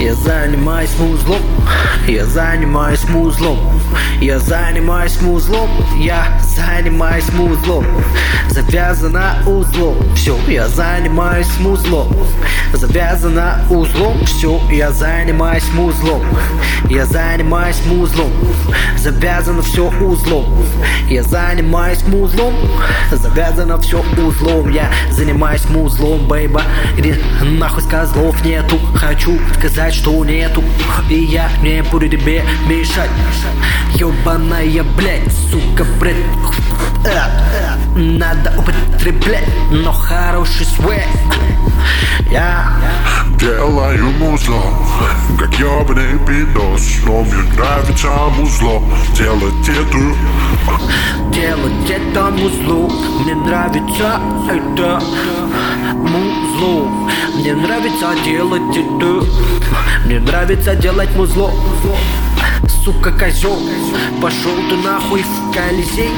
Я занимаюсь музлом, я занимаюсь музлом я занимаюсь музлом, я занимаюсь музлом, завязано узлом, все, я занимаюсь музлом, завязано узлом, все, я занимаюсь музлом, я занимаюсь музлом, завязано все узлом, я занимаюсь музлом, завязано все узлом, я занимаюсь музлом, бейба, иди нахуй с козлов нету, хочу сказать, что нету, и я не буду тебе мешать, ебаная, блядь, сука, бред, надо употреблять, но хороший свет, я Делаю музло, как ёбаный пидос. Но мне нравится музло, делать эту делать это музло. Мне нравится это музло Мне нравится делать это. Мне нравится делать музло Сука, козел Пошел ты нахуй в Колизей